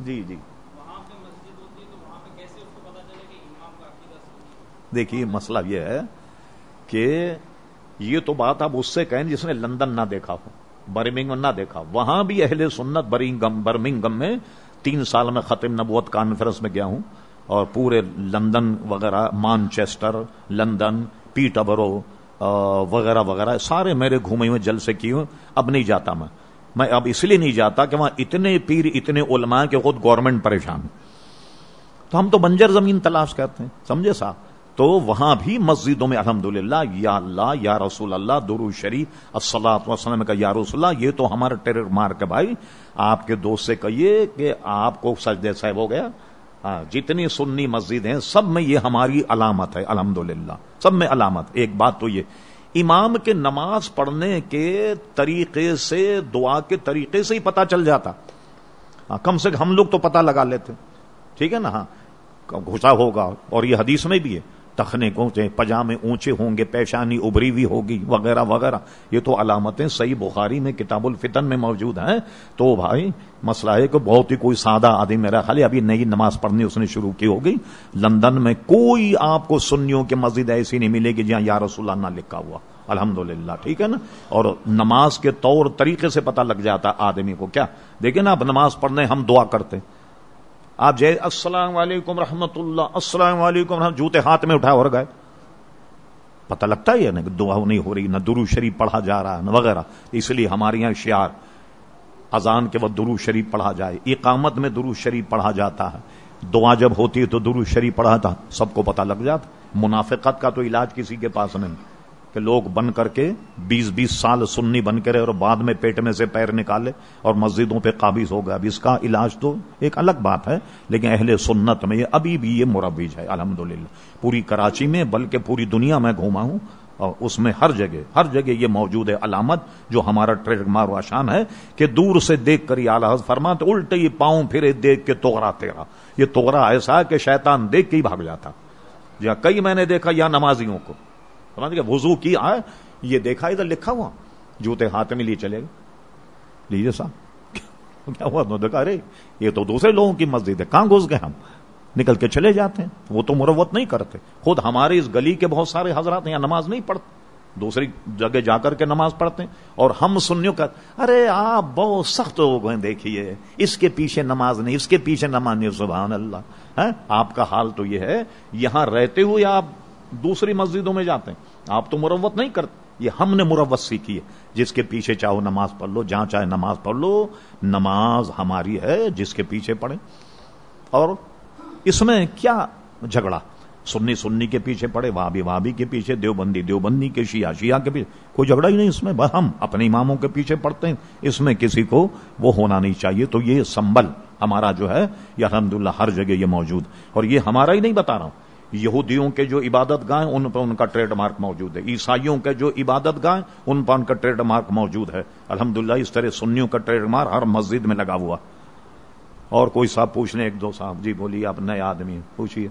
جی جی۔ دیکھیے مسئلہ یہ ہے کہ یہ تو بات آپ اس سے کہیں جس نے لندن نہ دیکھا ہو برمنگم نہ دیکھا وہاں بھی اہل سنت برمنگم برمنگم میں تین سال میں ختم نبوت کانفرنس میں گیا ہوں اور پورے لندن وغیرہ مانچیسٹر لندن پیٹربرو وغیرہ وغیرہ سارے میرے گھومے ہوئے جل سے کیے ہوں اب نہیں جاتا میں۔ میں اب اس لیے نہیں جاتا کہ وہاں اتنے پیر، اتنے علماء کہ خود گورنمنٹ پریشان تو ہم تو بنجر زمین تلاش کرتے ہیں، سمجھے صاحب؟ تو وہاں بھی مسجدوں میں الحمد للہ یا اللہ، یا رسول اللہ درو شریف السلاۃ وسلم کا یا رسول اللہ، یہ تو ہمارا ٹیرر مار کے بھائی۔ آپ کے دوست سے کہیے کہ آپ کو سجدے صاحب ہو گیا۔ ہاں جتنی سنی مسجد ہیں سب میں یہ ہماری علامت ہے الحمد للہ سب میں علامت۔ ایک بات تو یہ امام کے نماز پڑھنے کے طریقے سے دعا کے طریقے سے ہی پتا چل جاتا۔ ہاں کم سے کم ہم لوگ تو پتا لگا لیتے۔ ٹھیک ہے نا؟ ہاں گھسا ہوگا اور یہ حدیث میں بھی ہے۔ تخنے کوچے پجامے اونچے ہوں گے، پیشانی ابری ہوئی ہوگی، وغیرہ وغیرہ۔ یہ تو علامتیں صحیح بخاری میں، کتاب الفتن میں موجود ہیں۔ تو بھائی، مسئلہ ہے کہ بہت ہی کوئی سادہ آدمی، میرا خالی ابھی نئی نماز پڑھنی اس نے شروع کی ہوگی۔ لندن میں کوئی آپ کو سنیوں کی مسجد ایسی نہیں ملے گی جہاں یا رسول اللہ نہ لکھا ہوا۔ الحمد للہ ٹھیک ہے نا؟ اور نماز کے طور طریقے سے پتہ لگ جاتا آدمی کو کیا۔ دیکھیں نا، اب نماز پڑھنے ہم دعا کرتے آپ جے السلام علیکم رحمت اللہ، السلام علیکم رحمت جوتے ہاتھ میں اٹھا اور گئے۔ پتہ لگتا ہے نا کہ دعا نہیں ہو رہی، نہ درو شریف پڑھا جا رہا، نہ وغیرہ۔ اس لیے ہمارے یہاں شعار، اذان کے وقت درو شریف پڑھا جائے، اقامت میں درو شریف پڑھا جاتا ہے۔ دعا جب ہوتی ہے تو درو شریف پڑھا تھا سب کو پتہ لگ جاتا۔ منافقت کا تو علاج کسی کے پاس نہیں۔ کہ لوگ بن کر کے بیس بیس سال سننی بن کے رہے اور بعد میں پیٹ میں سے پیر نکالے اور مسجدوں پہ قابض ہو گیا اب اس کا علاج تو ایک الگ بات ہے، لیکن اہل سنت میں یہ ابھی بھی یہ مروج ہے۔ الحمد پوری کراچی میں بلکہ پوری دنیا میں گھوما ہوں اور اس میں ہر جگہ ہر جگہ یہ موجود ہے علامت جو ہمارا ٹریڈ مار آشان ہے کہ دور سے دیکھ کر یہ اعلی فرما الٹے یہ پاؤں پھرے دیکھ کے توغرا تیرا۔ یہ توغرا ایسا ہے کہ شیطان دیکھ کے ہی بھاگ جاتا۔ جہاں کئی میں نے دیکھا یا نمازیوں کو۔ سمجھ گیا وضو کیا ہے یہ دیکھا، ادھر لکھا ہوا۔ جوتے ہاتھ میں لیے چلے گئے۔ لیجیے صاحب، کیا ہوا؟ تو دیکھا ارے یہ تو دوسرے لوگوں کی مسجد ہے، کہاں گھس گئے ہم؟ نکل کے چلے جاتے ہیں۔ وہ تو مروت نہیں کرتے۔ خود ہمارے اس گلی کے بہت سارے حضرات یہاں نماز نہیں پڑھتے۔ دوسری جگہ جا کر کے نماز پڑھتے ہیں۔ اور ہم سنیوں کا، ارے، آپ بہت سخت ہو گئے دیکھیے۔ اس کے پیچھے نماز نہیں، اس کے پیچھے نماز نہیں۔ سبحان اللہ ہاں؟ آپ کا حال تو یہ ہے، یہاں رہتے ہوئے آپ دوسری مسجدوں میں جاتے ہیں۔ آپ تو مروت نہیں کرتے۔ یہ ہم نے مروت سیکھی ہے۔ جس کے پیچھے چاہو نماز پڑھ لو، جہاں چاہے نماز پڑھ لو، نماز ہماری ہے جس کے پیچھے پڑھے اور اس میں کیا جھگڑا؟ سنی سنی کے پیچھے پڑے وابی وابی کے پیچھے، دیوبندی دیوبندی کے، شیعہ شیعہ کے پیچھے۔ کوئی جھگڑا ہی نہیں اس میں۔ بس ہم اپنے اماموں کے پیچھے پڑتے ہیں۔ اس میں کسی کو وہ ہونا نہیں چاہیے۔ تو یہ سنبل ہمارا جو ہے، یہ الحمد ہر جگہ یہ موجود۔ اور یہ ہمارا ہی نہیں بتا رہا ہوں۔ یہودیوں کے جو عبادت گاہیں، ان پر ان کا ٹریڈ مارک موجود ہے۔ عیسائیوں کے جو عبادت گاہیں، ان پر ان کا ٹریڈ مارک موجود ہے۔ الحمدللہ، اس طرح سنیوں کا ٹریڈ مارک ہر مسجد میں لگا ہوا۔ اور کوئی صاحب پوچھ لیں ایک دو صاحب جی بولیے، آپ نئے آدمی پوچھیے